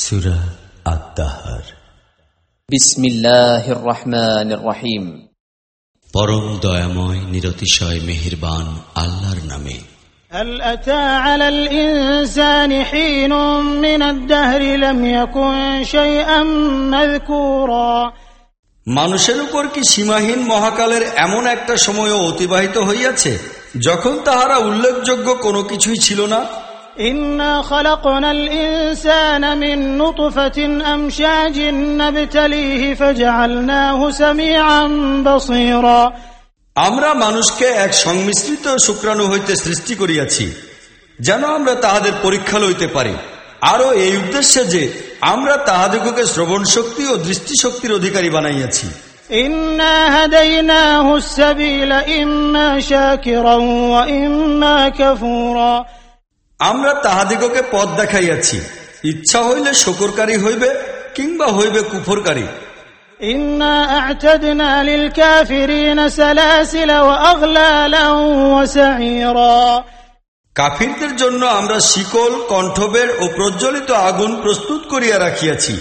সুরা আত্মাহার বিসমিল্লাহির রহমানির রহিম পরম দয়াময় নিরতিশয় মেহেরবান আল্লাহর নামে هل أتى على الإنسان حين من الدهر لم يكن شيئا مذكورا মানুষের উপর কি সীমাহীন মহাকালের এমন একটা সময়ও অতিবাহিত হইয়াছে যখন তাহারা উল্লেখযোগ্য কোনো কিছুই ছিল না إنا خلقنا الإنسان من نطفة أمشاج نبتليه فجعلناه سميعا بصيرا আমরা মানুষকে এক সংমিশ্রিত শুক্রাণু হইতে সৃষ্টি করিয়াছি যেন আমরা তাহাদের পরীক্ষা লইতে পারি আরও এই উদ্দেশ্যে যে আমরা তাহাদিগকে শ্রবণ শক্তি ও দৃষ্টিশক্তির অধিকারী বানাইয়াছি إنا আমরা তাহাদিগকে পথ দেখাইয়াছি। ইচ্ছা হইলে শকরকারী হইবে কিংবা হইবে কুফরকারী। কাফিরদের জন্য আমরা শিকল কণ্ঠবের ও প্রজ্বলিত আগুন প্রস্তুত করিয়া রাখিয়াছি।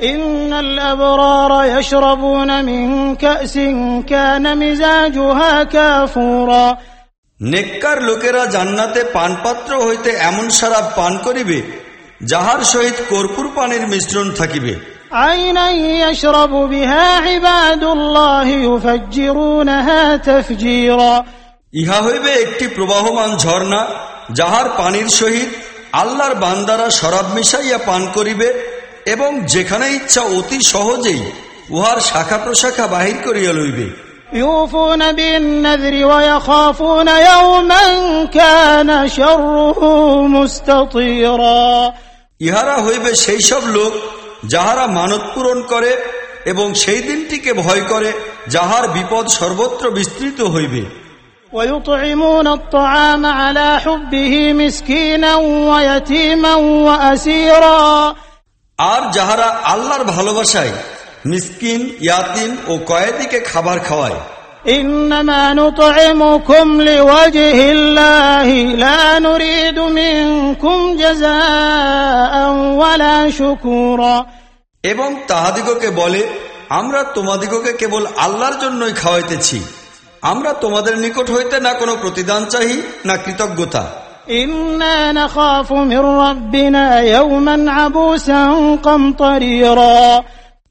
ইন্নাল্লাবরারা ইয়াশরাবুনা মিন কাসিন কানা মিজাজুহা কাফুরা। নেককার লোকেরা জান্নাতে পানপাত্র হইতে এমন সারা পান করিবে যাহার সহিত কর্পূর পানির মিশ্রণ থাকিবে। ইহা হইবে একটি প্রবাহমান ঝর্ণা যাহার পানির সহিত আল্লাহর বান্দারা শরাব মিশাইয়া পান করিবে এবং যেখানে ইচ্ছা অতি সহজেই উহার শাখা প্রশাখা বাহির করিয়া লইবে। يوفون بالنذر ويخافون يوما كان شره مستطيرا ইহারা হইবে সেই সব লোক যাহারা মানত পূরণ করে এবং সেই দিনটিকে ভয় করে যাহার বিপদ সর্বত্র বিস্তৃত হইবে ويطعمون الطعام على حبه مسكينا ويتيما وأسيرا আর যাহারা আল্লাহর ভালোবাসায় মিসকিন ইয়াতিম ও কয়েদিকে খাবার খাওয়ায় إنما نطعمكم لوجه الله لا نريد منكم جزاء ولا شكورا এবং তাহাদিগকে বলে আমরা তোমাদিগকে কেবল আল্লাহর জন্যই খাওয়াইতেছি আমরা তোমাদের নিকট হইতে না কোনো প্রতিদান চাহি না কৃতজ্ঞতা إنا نخاف من ربنا يوما عبوسا قمطريرا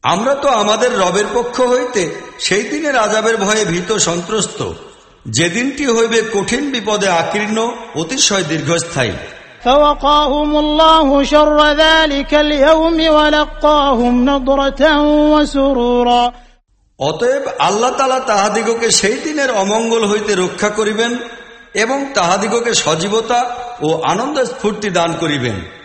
আমরা তো আমাদের রবের পক্ষ হইতে সেই দিনের আজাবের ভয়ে ভীত সন্ত্রস্ত। যেদিনটি হইবে কঠিন বিপদে আকীর্ণ অতিশয় দীর্ঘস্থায়ী। অতএব আল্লাহ তালা তাহাদিগকে সেই দিনের অমঙ্গল হইতে রক্ষা করিবেন এবং তাহাদিগকে সজীবতা ও আনন্দ স্ফূর্তি দান করিবেন।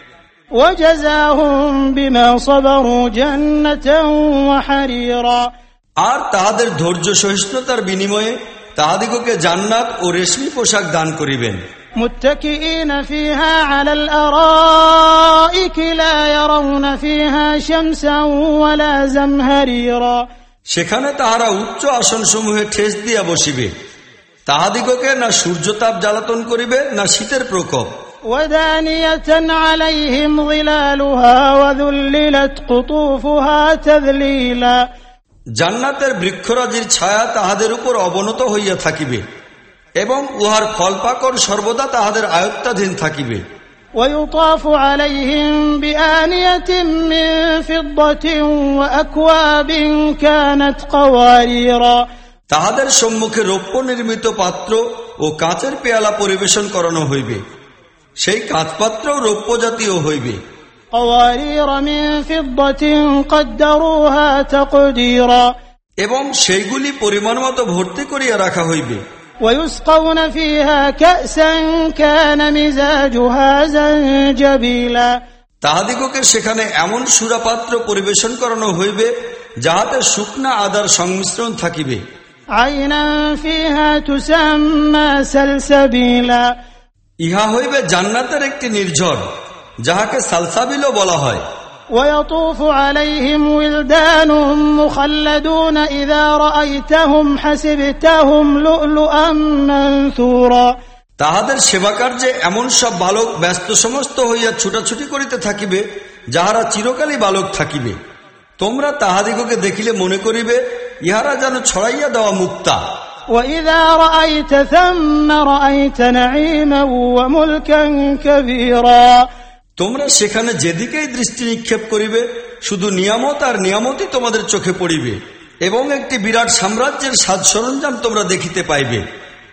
আর তাহাদের ধৈর্য সহিষ্ণুতার বিনিময়ে তাহাদিগকে জান্নাত ও রেশমি পোশাক দান করিবেন متكئين فيها على الأرائك لا يرون فيها شمسا ولا زمهريرا সেখানে তাহারা উচ্চ আসনসমূহে ঠেস দিয়া বসিবে তাহাদিগকে না সূর্যতাপ জ্বালাতন করিবে না শীতের প্রকোপ ودانية عليهم ظلالها وذللت قطوفها تذليلا জান্নাতের বৃক্ষরাজির ছায়া তাহাদের উপর অবনত হইয়া থাকিবে এবং উহার ফলপাকর সর্বদা তাহাদের আয়ত্তাধীন থাকিবে ويطاف عليهم بآنية من فضة وأكواب كانت قواريرا তাহাদের সম্মুখে রৌপ্য নির্মিত পাত্র ও কাঁচের পেয়ালা পরিবেশন করানো হইবে সেই কাঁচপাত্রও রৌপ্য জাতীয় হইবে এবং সেইগুলি পরিমাণ মতো ভর্তি করিয়া রাখা হইবে। তাহাদিগকে সেখানে এমন সুরাপাত্র পরিবেশন করানো হইবে যাহাতে শুকনা আদার সংমিশ্রণ থাকিবে। আইনা ফিহা তুসাম্মা সালসাবিলা। ইহা হইবে জান্নাতের একটি নির্ঝর যাহাকে সালসাবিলও বলা হয় ويطوف عليهم ولدان مخلدون إذا رأيتهم حسبتهم لؤلؤا منثورا তাহাদের সেবা কার্যে এমন সব বালক ব্যস্ত সমস্ত হইয়া ছুটাছুটি করিতে থাকিবে যাহারা চিরকালই বালক থাকিবে তোমরা তাহাদিগকে দেখিলে মনে করিবে ইহারা যেন ছড়াইয়া দেওয়া মুক্তা وإذا رأيت ثم رأيت نعيما وملكا كبيرا তোমরা সেখানে যেদিকেই দৃষ্টি নিক্ষেপ করিবে শুধু নিয়ামত আর নিয়ামতই তোমাদের চোখে পড়িবে এবং একটি বিরাট সাম্রাজ্যের সাজ সরঞ্জাম তোমরা দেখিতে পাইবে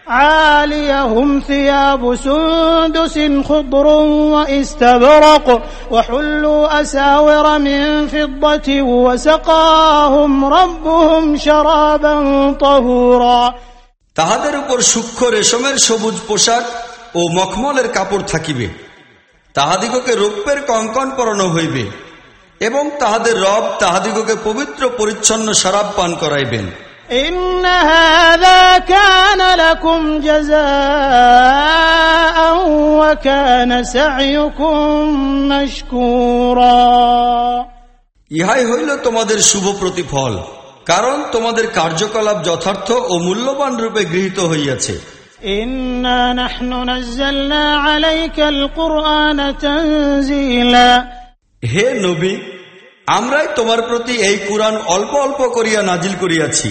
عاليهم ثياب سندس خضر واستبرق وحلوا أساور من فضة وسقاهم ربهم شرابا طهورا তাহাদের উপর সূক্ষ্ম রেশমের সবুজ পোশাক ও মখমলের কাপড় থাকিবে তাহাদিগকে রৌপ্যের কঙ্কন পরানো হইবে এবং তাহাদের রব তাহাদিগকে পবিত্র পরিচ্ছন্ন শরাব পান করাইবেন إن هذا كان لكم جزاء وكان سعيكم مشكورا ইহাই হইল তোমাদের শুভ প্রতিফল কারণ তোমাদের কার্যকলাপ যথার্থ ও মূল্যবান রূপে গৃহীত হইয়াছে إنا نحن نزلنا عليك القرآن تنزيلا হে নবী আমরাই তোমার প্রতি এই কুরআন অল্প অল্প করিয়া নাজিল করিয়াছি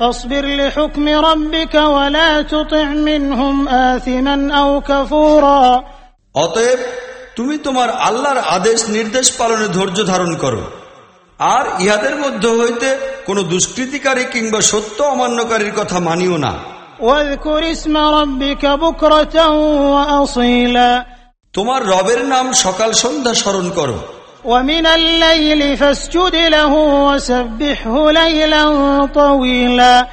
فاصبر لحكم ربك ولا تطع منهم آثما أو كفورا অতএব তুমি তোমার আল্লাহর আদেশ নির্দেশ পালনে ধৈর্য ধারণ করো আর ইহাদের মধ্য হইতে কোনো দুষ্কৃতিকারী কিংবা সত্য অমান্যকারীর কথা মানিও না واذكر اسم ربك بكرة وأصيلا তোমার রবের নাম সকাল সন্ধ্যা স্মরণ করো ومن الليل فاسجد له وسبحه ليلا طويلا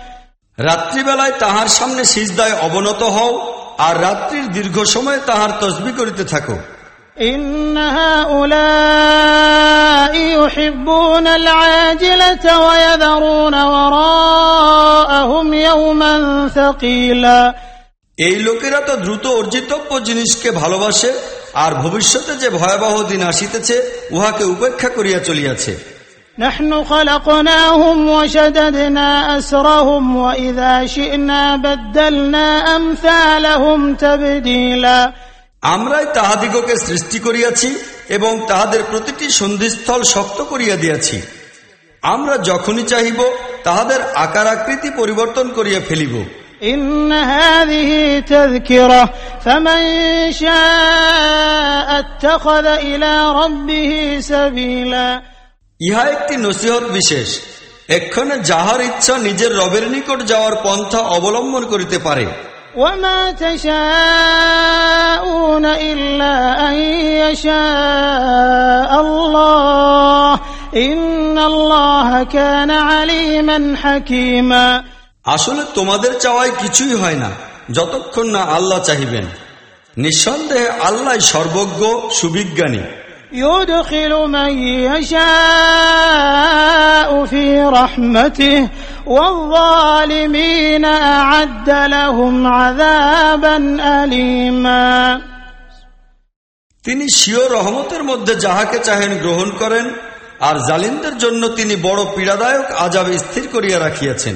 রাত্রিবেলায় তাহার সামনে সিজদায় অবনত হও আর রাত্রির দীর্ঘ সময় তাহার তসবি করিতে থাকো إن هؤلاء يحبون العاجلة ويذرون وراءهم يوما ثقيلا এই লোকেরা তো দ্রুত অর্জিতব্য জিনিসকে ভালোবাসে আর ভবিষ্যতে যে ভয়াবহ দিন আসিতেছে উহাকে উপেক্ষা করিয়া চলিয়াছে نحن خلقناهم وشددنا أسرهم وإذا شئنا بدلنا أمثالهم تبديلا আমরাই তাহাদিগকে সৃষ্টি করিয়াছি এবং তাহাদের প্রতিটি সন্ধিস্থল শক্ত করিয়া দিয়াছি আমরা যখনই চাহিব তাহাদের আকার আকৃতি পরিবর্তন করিয়া ফেলিব إن هذه تذكرة فمن شاء اتخذ إلى ربه سبيلا ইহা একটি নসিহত বিশেষ এক্ষণে যাহার ইচ্ছা নিজের রবের নিকট যাওয়ার পন্থা অবলম্বন করিতে পারে وما تشاءون إلا أن يشاء الله إن الله كان عليما حكيما আসলে তোমাদের চাওয়ায় কিছুই হয় না যতক্ষণ না আল্লাহ চাহিবেন নিঃসন্দেহে আল্লাহ সর্বজ্ঞ সুবিজ্ঞানী يدخل من يشاء في رحمته والظالمين أعد لهم عذابا أليما তিনি স্বীয় রহমতের মধ্যে যাহাকে চাহেন গ্রহণ করেন আর জালিমদের জন্য তিনি বড় পীড়াদায়ক আজাব স্থির করিয়া রাখিয়াছেন